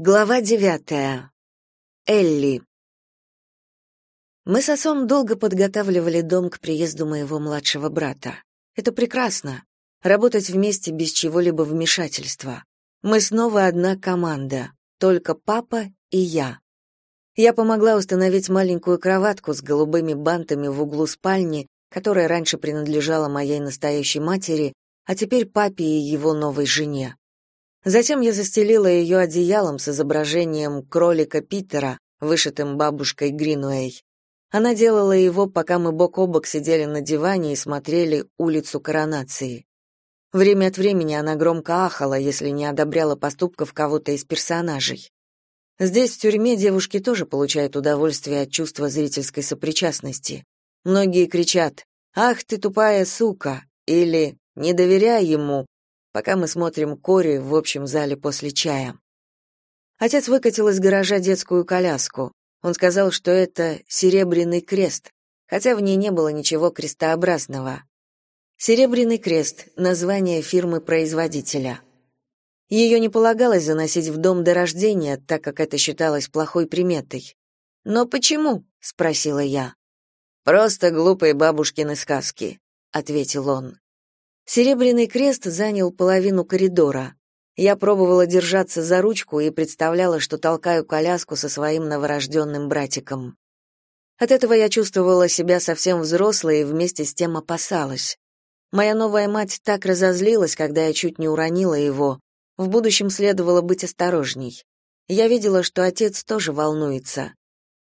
Глава девятая. Элли. Мы с отцом долго подготавливали дом к приезду моего младшего брата. Это прекрасно работать вместе без чего-либо вмешательства. Мы снова одна команда, только папа и я. Я помогла установить маленькую кроватку с голубыми бантами в углу спальни, которая раньше принадлежала моей настоящей матери, а теперь папе и его новой жене. Затем я застелила ее одеялом с изображением кролика Питера, вышитым бабушкой Гринуэй. Она делала его, пока мы бок о бок сидели на диване и смотрели «Улицу коронации». Время от времени она громко ахала, если не одобряла поступков кого-то из персонажей. Здесь, в тюрьме, девушки тоже получают удовольствие от чувства зрительской сопричастности. Многие кричат «Ах ты тупая сука!» или «Не доверяй ему!», пока мы смотрим Кори в общем зале после чая. Отец выкатил из гаража детскую коляску. Он сказал, что это «Серебряный крест», хотя в ней не было ничего крестообразного. «Серебряный крест» — название фирмы-производителя. Ее не полагалось заносить в дом до рождения, так как это считалось плохой приметой. «Но почему?» — спросила я. «Просто глупые бабушкины сказки», — ответил он. Серебряный крест занял половину коридора. Я пробовала держаться за ручку и представляла, что толкаю коляску со своим новорожденным братиком. От этого я чувствовала себя совсем взрослой и вместе с тем опасалась. Моя новая мать так разозлилась, когда я чуть не уронила его, в будущем следовало быть осторожней. Я видела, что отец тоже волнуется.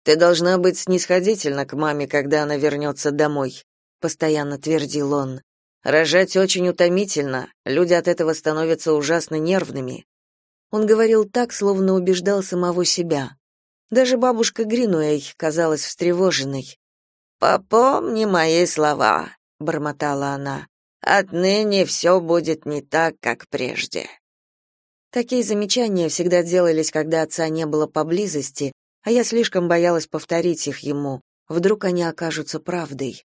Ты должна быть снисходительна к маме, когда она вернется домой, постоянно твердил он. Рожать очень утомительно, люди от этого становятся ужасно нервными. Он говорил так, словно убеждал самого себя. Даже бабушка Гринуэй казалась встревоженной. «Попомни мои слова», — бормотала она. «Отныне все будет не так, как прежде». Такие замечания всегда делались, когда отца не было поблизости, а я слишком боялась повторить их ему. Вдруг они окажутся правдой.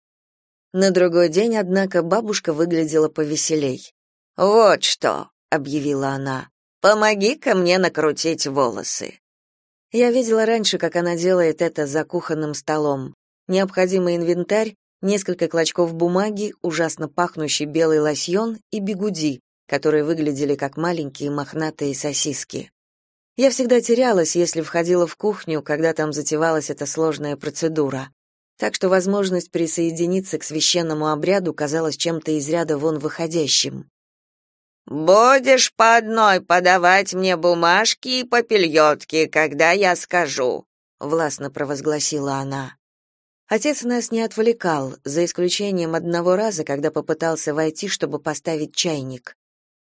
На другой день, однако, бабушка выглядела повеселей. «Вот что», — объявила она, — «помоги-ка мне накрутить волосы». Я видела раньше, как она делает это за кухонным столом. Необходимый инвентарь, несколько клочков бумаги, ужасно пахнущий белый лосьон и бигуди, которые выглядели как маленькие мохнатые сосиски. Я всегда терялась, если входила в кухню, когда там затевалась эта сложная процедура. Так что возможность присоединиться к священному обряду казалась чем-то из ряда вон выходящим. «Будешь по одной подавать мне бумажки и попельотки, когда я скажу», — властно провозгласила она. Отец нас не отвлекал, за исключением одного раза, когда попытался войти, чтобы поставить чайник.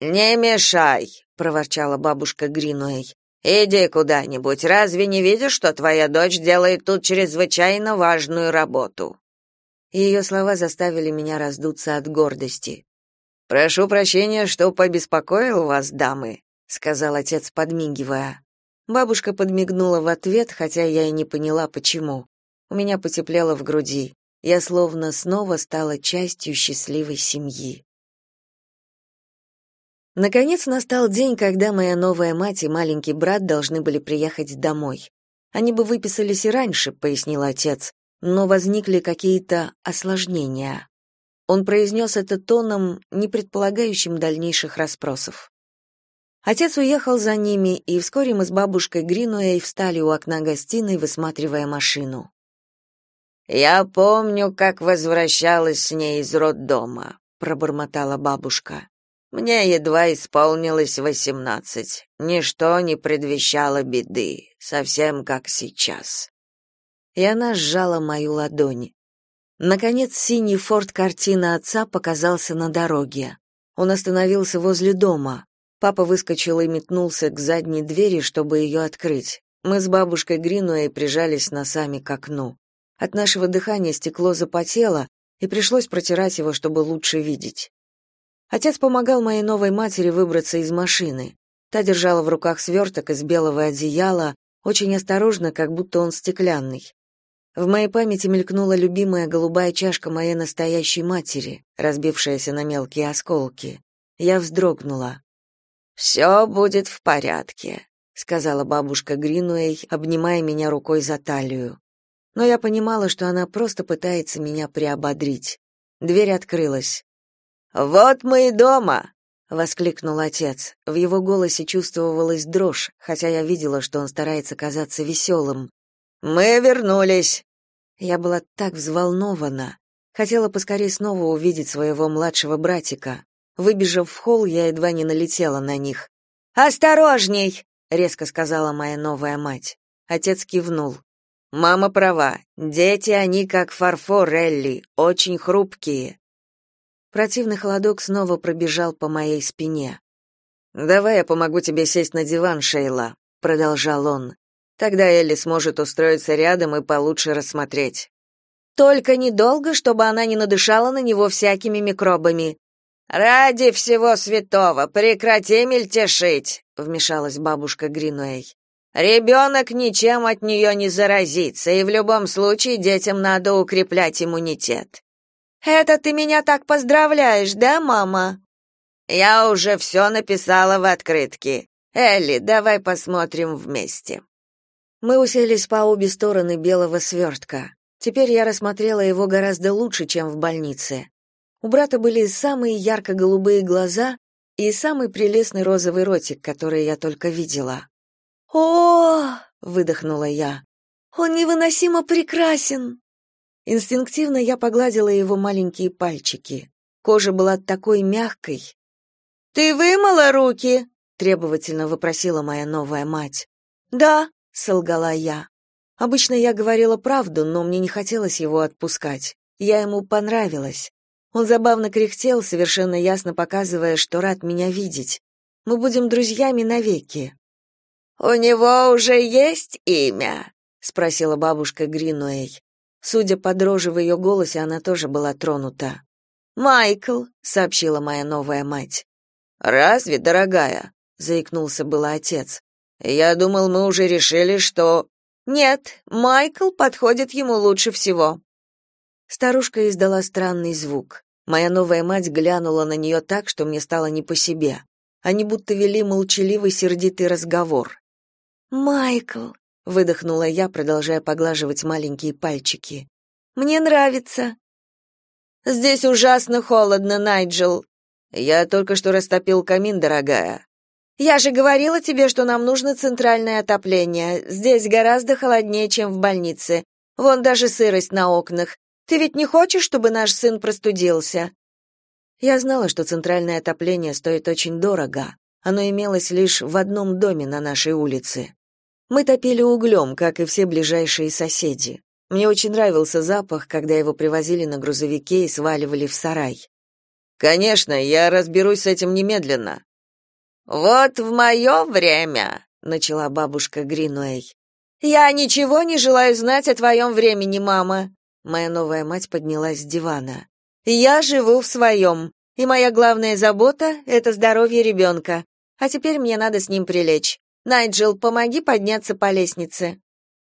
«Не мешай», — проворчала бабушка Гринуэй. «Иди куда-нибудь. Разве не видишь, что твоя дочь делает тут чрезвычайно важную работу?» Ее слова заставили меня раздуться от гордости. «Прошу прощения, что побеспокоил вас, дамы», — сказал отец, подмигивая. Бабушка подмигнула в ответ, хотя я и не поняла, почему. У меня потеплело в груди. Я словно снова стала частью счастливой семьи. Наконец настал день, когда моя новая мать и маленький брат должны были приехать домой. Они бы выписались и раньше, пояснил отец, но возникли какие-то осложнения. Он произнес это тоном, не предполагающим дальнейших расспросов. Отец уехал за ними, и вскоре мы с бабушкой Гринуэй встали у окна гостиной, высматривая машину. «Я помню, как возвращалась с ней из роддома», — пробормотала бабушка. Мне едва исполнилось восемнадцать. Ничто не предвещало беды, совсем как сейчас. И она сжала мою ладонь. Наконец синий форт картина отца показался на дороге. Он остановился возле дома. Папа выскочил и метнулся к задней двери, чтобы ее открыть. Мы с бабушкой Гринуэй прижались носами к окну. От нашего дыхания стекло запотело, и пришлось протирать его, чтобы лучше видеть. Отец помогал моей новой матери выбраться из машины. Та держала в руках сверток из белого одеяла, очень осторожно, как будто он стеклянный. В моей памяти мелькнула любимая голубая чашка моей настоящей матери, разбившаяся на мелкие осколки. Я вздрогнула. «Все будет в порядке», — сказала бабушка Гринуэй, обнимая меня рукой за талию. Но я понимала, что она просто пытается меня приободрить. Дверь открылась. Вот мы и дома, воскликнул отец. В его голосе чувствовалась дрожь, хотя я видела, что он старается казаться веселым. Мы вернулись. Я была так взволнована. Хотела поскорее снова увидеть своего младшего братика. Выбежав в холл, я едва не налетела на них. «Осторожней!» — резко сказала моя новая мать. Отец кивнул. «Мама права. Дети, они как фарфор, Элли, очень хрупкие». Противный холодок снова пробежал по моей спине. «Давай я помогу тебе сесть на диван, Шейла», — продолжал он. «Тогда Элли сможет устроиться рядом и получше рассмотреть». «Только недолго, чтобы она не надышала на него всякими микробами», «Ради всего святого, прекрати мельтешить!» — вмешалась бабушка Гринуэй. «Ребенок ничем от нее не заразится, и в любом случае детям надо укреплять иммунитет». «Это ты меня так поздравляешь, да, мама?» «Я уже все написала в открытке. Элли, давай посмотрим вместе». Мы уселись по обе стороны белого свертка. Теперь я рассмотрела его гораздо лучше, чем в больнице. У брата были самые ярко-голубые глаза и самый прелестный розовый ротик, который я только видела. «О!» — выдохнула я. «Он невыносимо прекрасен!» Инстинктивно я погладила его маленькие пальчики. Кожа была такой мягкой. «Ты вымыла руки?» — требовательно вопросила моя новая мать. «Да», — солгала я. Обычно я говорила правду, но мне не хотелось его отпускать. Я ему понравилась. Он забавно кряхтел, совершенно ясно показывая, что рад меня видеть. Мы будем друзьями навеки. У него уже есть имя, спросила бабушка Гринуэй. Судя по дрожи в ее голосе, она тоже была тронута. Майкл, сообщила моя новая мать. Разве, дорогая? заикнулся было отец. Я думал, мы уже решили, что Нет, Майкл подходит ему лучше всего. Старушка издала странный звук. Моя новая мать глянула на нее так, что мне стало не по себе. Они будто вели молчаливый сердитый разговор. «Майкл», — выдохнула я, продолжая поглаживать маленькие пальчики. «Мне нравится». «Здесь ужасно холодно, Найджел». «Я только что растопил камин, дорогая». «Я же говорила тебе, что нам нужно центральное отопление. Здесь гораздо холоднее, чем в больнице. Вон даже сырость на окнах. Ты ведь не хочешь, чтобы наш сын простудился? Я знала, что центральное отопление стоит очень дорого. Оно имелось лишь в одном доме на нашей улице. Мы топили углем, как и все ближайшие соседи. Мне очень нравился запах, когда его привозили на грузовике и сваливали в сарай. Конечно, я разберусь с этим немедленно. Вот в мое время, начала бабушка Гринуэй. Я ничего не желаю знать о твоем времени, мама. Моя новая мать поднялась с дивана. Я живу в своем, и моя главная забота это здоровье ребенка. А теперь мне надо с ним прилечь. Найджел, помоги подняться по лестнице.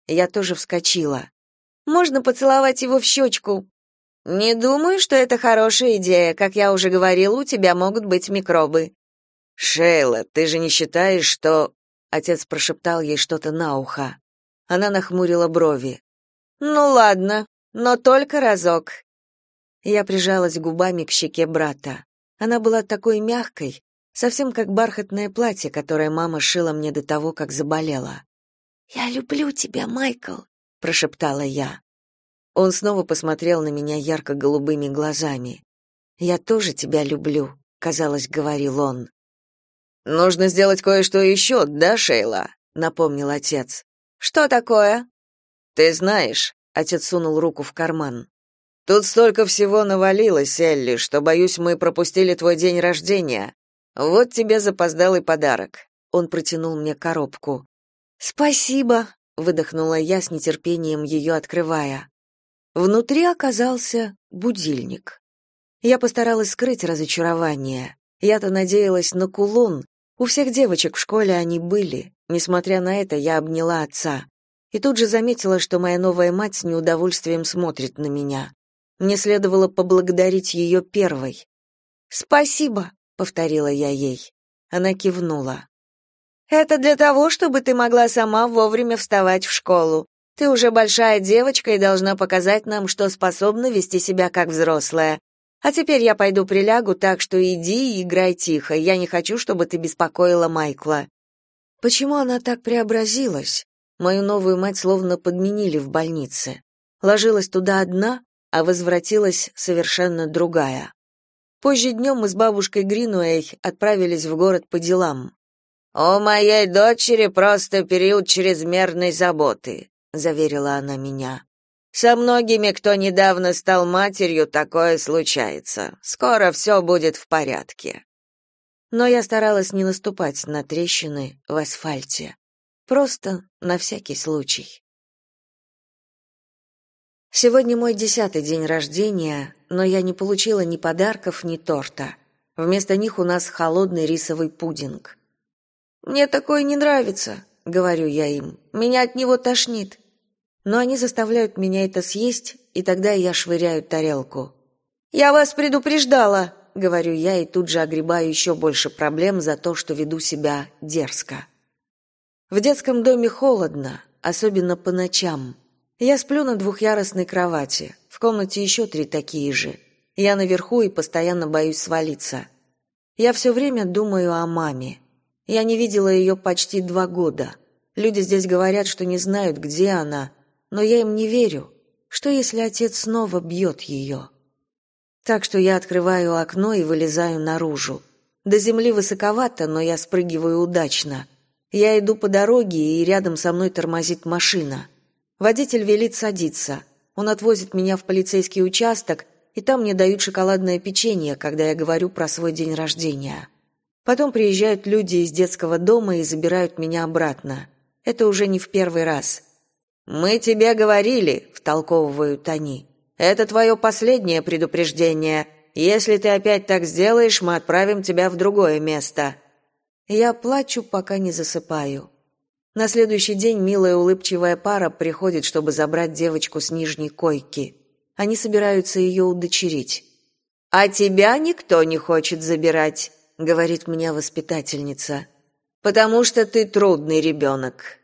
Я тоже вскочила. Можно поцеловать его в щечку?» Не думаю, что это хорошая идея. Как я уже говорил, у тебя могут быть микробы. Шейла, ты же не считаешь, что Отец прошептал ей что-то на ухо. Она нахмурила брови. Ну ладно, но только разок. Я прижалась губами к щеке брата. Она была такой мягкой, совсем как бархатное платье, которое мама шила мне до того, как заболела. "Я люблю тебя, Майкл", прошептала я. Он снова посмотрел на меня ярко-голубыми глазами. "Я тоже тебя люблю", казалось, говорил он. Нужно сделать кое-что еще, да, Шейла, напомнил отец. Что такое? Ты знаешь, Отец сунул руку в карман. Тут столько всего навалилось, Элли, что боюсь, мы пропустили твой день рождения. Вот тебе запоздалый подарок. Он протянул мне коробку. Спасибо, выдохнула я с нетерпением ее открывая. Внутри оказался будильник. Я постаралась скрыть разочарование. Я-то надеялась на кулон. У всех девочек в школе они были. Несмотря на это, я обняла отца и тут же заметила, что моя новая мать с неудовольствием смотрит на меня. Мне следовало поблагодарить ее первой. «Спасибо», — повторила я ей. Она кивнула. Это для того, чтобы ты могла сама вовремя вставать в школу. Ты уже большая девочка и должна показать нам, что способна вести себя как взрослая. А теперь я пойду прилягу, так что иди и играй тихо. Я не хочу, чтобы ты беспокоила Майкла. Почему она так преобразилась? Мою новую мать словно подменили в больнице. Ложилась туда одна, а возвратилась совершенно другая. Позже днем мы с бабушкой Гринуэй отправились в город по делам. «У моей дочери просто период чрезмерной заботы», — заверила она меня. «Со многими, кто недавно стал матерью, такое случается. Скоро все будет в порядке». Но я старалась не наступать на трещины в асфальте. Просто на всякий случай. Сегодня мой десятый день рождения, но я не получила ни подарков, ни торта. Вместо них у нас холодный рисовый пудинг. Мне такое не нравится, говорю я им. Меня от него тошнит. Но они заставляют меня это съесть, и тогда я швыряю тарелку. Я вас предупреждала, говорю я и тут же огребаю еще больше проблем за то, что веду себя дерзко. В детском доме холодно, особенно по ночам. Я сплю на двухъярусной кровати. В комнате еще три такие же. Я наверху и постоянно боюсь свалиться. Я все время думаю о маме. Я не видела ее почти два года. Люди здесь говорят, что не знают, где она, но я им не верю. Что если отец снова бьет ее? Так что я открываю окно и вылезаю наружу. До земли высоковато, но я спрыгиваю удачно. Я иду по дороге, и рядом со мной тормозит машина. Водитель велит садиться. Он отвозит меня в полицейский участок, и там мне дают шоколадное печенье, когда я говорю про свой день рождения. Потом приезжают люди из детского дома и забирают меня обратно. Это уже не в первый раз. «Мы тебе говорили», — втолковывают они. «Это твое последнее предупреждение. Если ты опять так сделаешь, мы отправим тебя в другое место». Я плачу, пока не засыпаю. На следующий день милая улыбчивая пара приходит, чтобы забрать девочку с нижней койки. Они собираются ее удочерить. «А тебя никто не хочет забирать», говорит мне воспитательница. Потому что ты трудный ребенок.